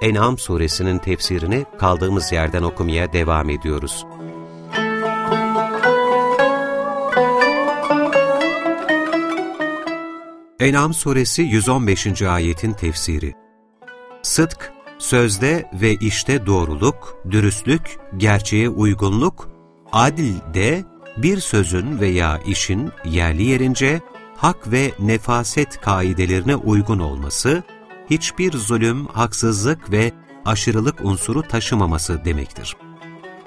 En'am suresinin tefsirini kaldığımız yerden okumaya devam ediyoruz. En'am suresi 115. ayetin tefsiri Sıdk, sözde ve işte doğruluk, dürüstlük, gerçeğe uygunluk, adil de bir sözün veya işin yerli yerince hak ve nefaset kaidelerine uygun olması, hiçbir zulüm, haksızlık ve aşırılık unsuru taşımaması demektir.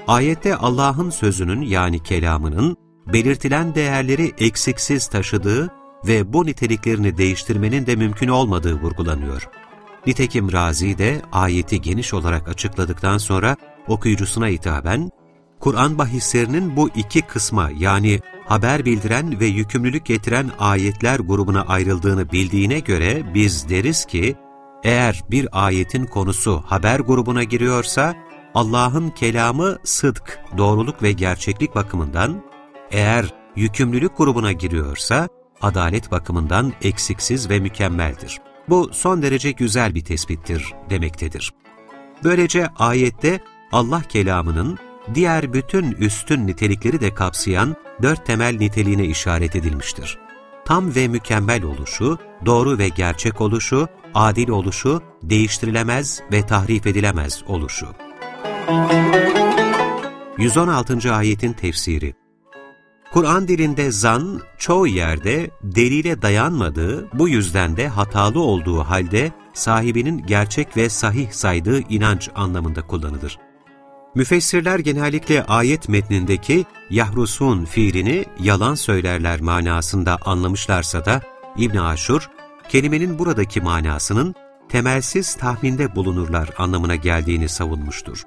Ayette Allah'ın sözünün yani kelamının belirtilen değerleri eksiksiz taşıdığı ve bu niteliklerini değiştirmenin de mümkün olmadığı vurgulanıyor. Nitekim Razi de ayeti geniş olarak açıkladıktan sonra okuyucusuna hitaben, Kur'an bahislerinin bu iki kısma yani haber bildiren ve yükümlülük getiren ayetler grubuna ayrıldığını bildiğine göre biz deriz ki, eğer bir ayetin konusu haber grubuna giriyorsa, Allah'ın kelamı sıdk, doğruluk ve gerçeklik bakımından, eğer yükümlülük grubuna giriyorsa, adalet bakımından eksiksiz ve mükemmeldir. Bu son derece güzel bir tespittir demektedir. Böylece ayette Allah kelamının diğer bütün üstün nitelikleri de kapsayan dört temel niteliğine işaret edilmiştir. Tam ve mükemmel oluşu, doğru ve gerçek oluşu, adil oluşu, değiştirilemez ve tahrif edilemez oluşu. 116. Ayetin Tefsiri Kur'an dilinde zan, çoğu yerde delile dayanmadığı, bu yüzden de hatalı olduğu halde sahibinin gerçek ve sahih saydığı inanç anlamında kullanılır. Müfessirler genellikle ayet metnindeki yahrusun fiilini yalan söylerler manasında anlamışlarsa da İbn Aşur, kelimenin buradaki manasının temelsiz tahminde bulunurlar anlamına geldiğini savunmuştur.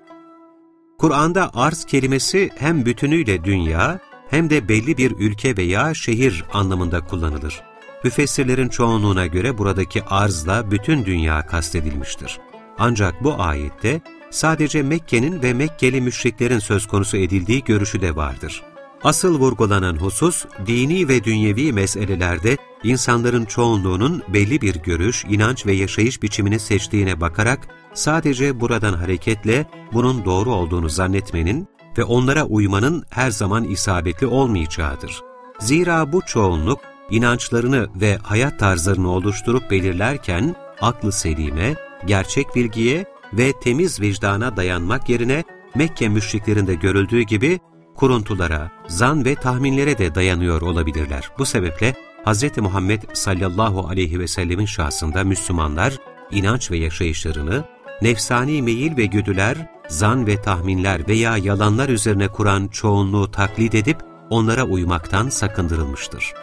Kur'an'da arz kelimesi hem bütünüyle dünya hem de belli bir ülke veya şehir anlamında kullanılır. Müfessirlerin çoğunluğuna göre buradaki arzla bütün dünya kastedilmiştir. Ancak bu ayette sadece Mekke'nin ve Mekkeli müşriklerin söz konusu edildiği görüşü de vardır. Asıl vurgulanan husus, dini ve dünyevi meselelerde insanların çoğunluğunun belli bir görüş, inanç ve yaşayış biçimini seçtiğine bakarak sadece buradan hareketle bunun doğru olduğunu zannetmenin ve onlara uymanın her zaman isabetli olmayacağıdır. Zira bu çoğunluk inançlarını ve hayat tarzlarını oluşturup belirlerken aklı selime, gerçek bilgiye ve temiz vicdana dayanmak yerine Mekke müşriklerinde görüldüğü gibi kuruntulara, zan ve tahminlere de dayanıyor olabilirler. Bu sebeple Hz. Muhammed sallallahu aleyhi ve sellemin şahsında Müslümanlar inanç ve yaşayışlarını nefsani meyil ve güdüler, zan ve tahminler veya yalanlar üzerine kuran çoğunluğu taklit edip onlara uymaktan sakındırılmıştır.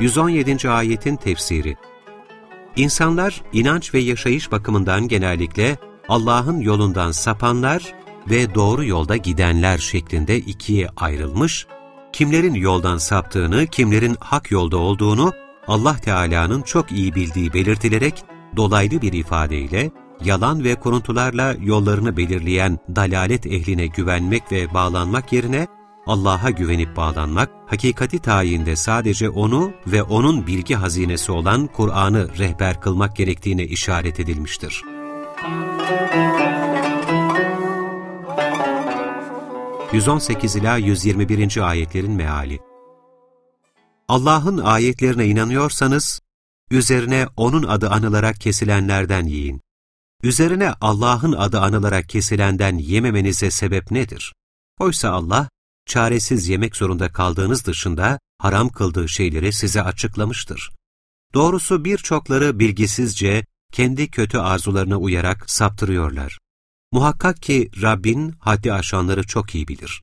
117. Ayetin Tefsiri İnsanlar inanç ve yaşayış bakımından genellikle Allah'ın yolundan sapanlar ve doğru yolda gidenler şeklinde ikiye ayrılmış, kimlerin yoldan saptığını, kimlerin hak yolda olduğunu Allah Teala'nın çok iyi bildiği belirtilerek dolaylı bir ifadeyle yalan ve kuruntularla yollarını belirleyen dalalet ehline güvenmek ve bağlanmak yerine Allah'a güvenip bağlanmak, hakikati tayinde sadece O'nu ve O'nun bilgi hazinesi olan Kur'an'ı rehber kılmak gerektiğine işaret edilmiştir. ...118 ila 121. ayetlerin meali Allah'ın ayetlerine inanıyorsanız, üzerine O'nun adı anılarak kesilenlerden yiyin. Üzerine Allah'ın adı anılarak kesilenden yememenize sebep nedir? Oysa Allah, çaresiz yemek zorunda kaldığınız dışında haram kıldığı şeyleri size açıklamıştır. Doğrusu birçokları bilgisizce kendi kötü arzularına uyarak saptırıyorlar. Muhakkak ki Rabbin haddi aşanları çok iyi bilir.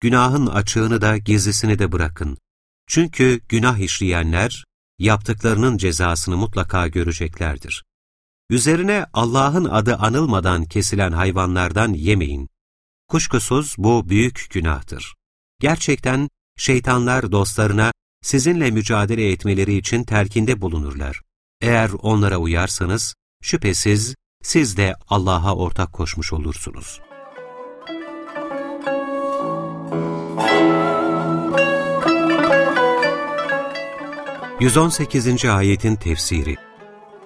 Günahın açığını da gizlisini de bırakın. Çünkü günah işleyenler yaptıklarının cezasını mutlaka göreceklerdir. Üzerine Allah'ın adı anılmadan kesilen hayvanlardan yemeyin. Kuşkusuz bu büyük günahtır. Gerçekten şeytanlar dostlarına sizinle mücadele etmeleri için telkinde bulunurlar. Eğer onlara uyarsanız, şüphesiz siz de Allah'a ortak koşmuş olursunuz. ...118. ayetin tefsiri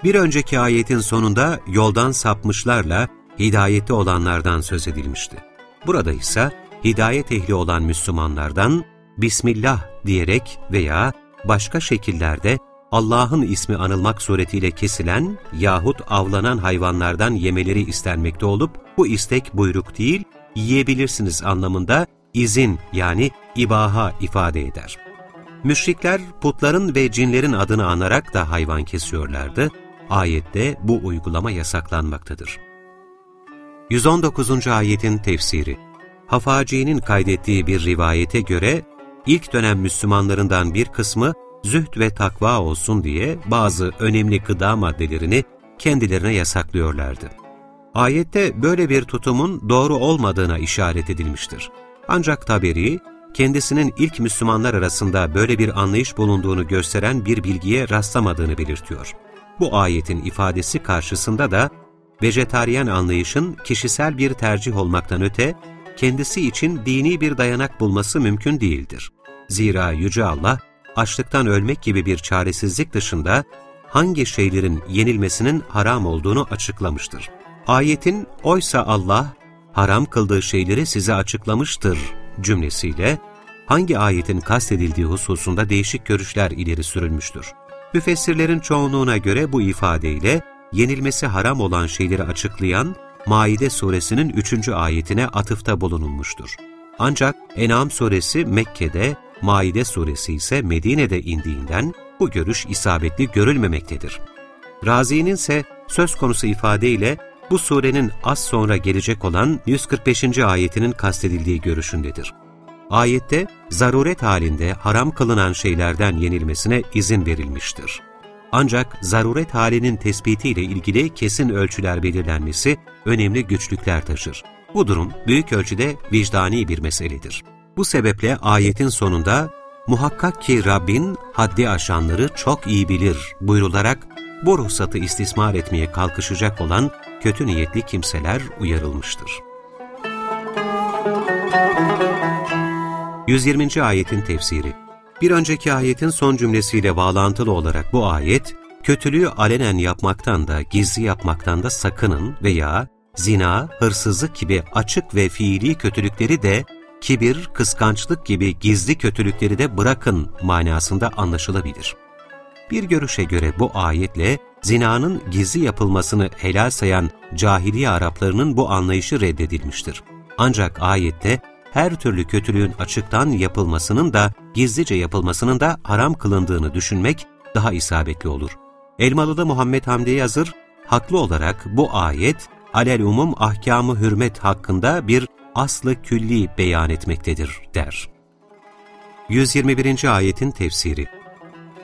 Bir önceki ayetin sonunda yoldan sapmışlarla hidayeti olanlardan söz edilmişti. Burada ise hidayet ehli olan Müslümanlardan Bismillah diyerek veya başka şekillerde Allah'ın ismi anılmak suretiyle kesilen yahut avlanan hayvanlardan yemeleri istenmekte olup bu istek buyruk değil, yiyebilirsiniz anlamında izin yani ibaha ifade eder. Müşrikler putların ve cinlerin adını anarak da hayvan kesiyorlardı. Ayette bu uygulama yasaklanmaktadır. 119. ayetin tefsiri Hafaci'nin kaydettiği bir rivayete göre ilk dönem Müslümanlarından bir kısmı zühd ve takva olsun diye bazı önemli gıda maddelerini kendilerine yasaklıyorlardı. Ayette böyle bir tutumun doğru olmadığına işaret edilmiştir. Ancak Taberi, kendisinin ilk Müslümanlar arasında böyle bir anlayış bulunduğunu gösteren bir bilgiye rastlamadığını belirtiyor. Bu ayetin ifadesi karşısında da vejetaryen anlayışın kişisel bir tercih olmaktan öte, kendisi için dini bir dayanak bulması mümkün değildir. Zira Yüce Allah, açlıktan ölmek gibi bir çaresizlik dışında hangi şeylerin yenilmesinin haram olduğunu açıklamıştır. Ayetin oysa Allah haram kıldığı şeyleri size açıklamıştır cümlesiyle hangi ayetin kastedildiği hususunda değişik görüşler ileri sürülmüştür. Müfessirlerin çoğunluğuna göre bu ifadeyle yenilmesi haram olan şeyleri açıklayan Maide suresinin 3. ayetine atıfta bulunulmuştur. Ancak En'am suresi Mekke'de Maide suresi ise Medine'de indiğinden bu görüş isabetli görülmemektedir. Razi'nin ise söz konusu ifadeyle bu surenin az sonra gelecek olan 145. ayetinin kastedildiği görüşündedir. Ayette zaruret halinde haram kılınan şeylerden yenilmesine izin verilmiştir. Ancak zaruret halinin tespitiyle ilgili kesin ölçüler belirlenmesi önemli güçlükler taşır. Bu durum büyük ölçüde vicdani bir meseledir. Bu sebeple ayetin sonunda muhakkak ki Rabbin haddi aşanları çok iyi bilir buyrularak bu ruhsatı istismar etmeye kalkışacak olan kötü niyetli kimseler uyarılmıştır. 120. ayetin tefsiri Bir önceki ayetin son cümlesiyle bağlantılı olarak bu ayet, kötülüğü alenen yapmaktan da gizli yapmaktan da sakının veya zina, hırsızlık gibi açık ve fiili kötülükleri de kibir, kıskançlık gibi gizli kötülükleri de bırakın manasında anlaşılabilir. Bir görüşe göre bu ayetle zinanın gizli yapılmasını helal sayan cahiliye Araplarının bu anlayışı reddedilmiştir. Ancak ayette her türlü kötülüğün açıktan yapılmasının da gizlice yapılmasının da haram kılındığını düşünmek daha isabetli olur. Elmalı'da Muhammed Hamdi Yazır, haklı olarak bu ayet, alel umum ahkamı hürmet hakkında bir aslı külli beyan etmektedir der. 121. ayetin tefsiri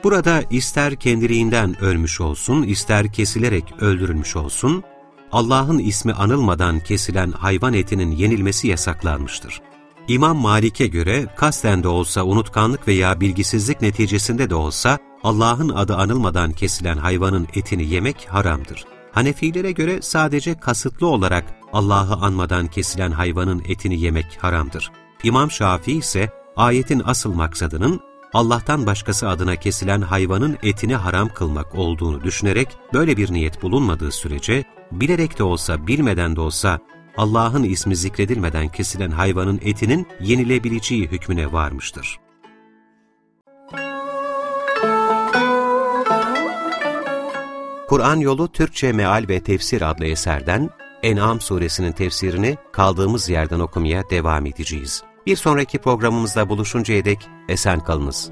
Burada ister kendiliğinden ölmüş olsun, ister kesilerek öldürülmüş olsun, Allah'ın ismi anılmadan kesilen hayvan etinin yenilmesi yasaklanmıştır. İmam Malik'e göre kasten de olsa unutkanlık veya bilgisizlik neticesinde de olsa Allah'ın adı anılmadan kesilen hayvanın etini yemek haramdır. Hanefilere göre sadece kasıtlı olarak Allah'ı anmadan kesilen hayvanın etini yemek haramdır. İmam Şafii ise ayetin asıl maksadının Allah'tan başkası adına kesilen hayvanın etini haram kılmak olduğunu düşünerek böyle bir niyet bulunmadığı sürece bilerek de olsa bilmeden de olsa Allah'ın ismi zikredilmeden kesilen hayvanın etinin yenilebileceği hükmüne varmıştır. Kur'an Yolu Türkçe Meal ve Tefsir adlı eserden En'am suresinin tefsirini kaldığımız yerden okumaya devam edeceğiz. Bir sonraki programımızda buluşuncaya dek esen kalınız.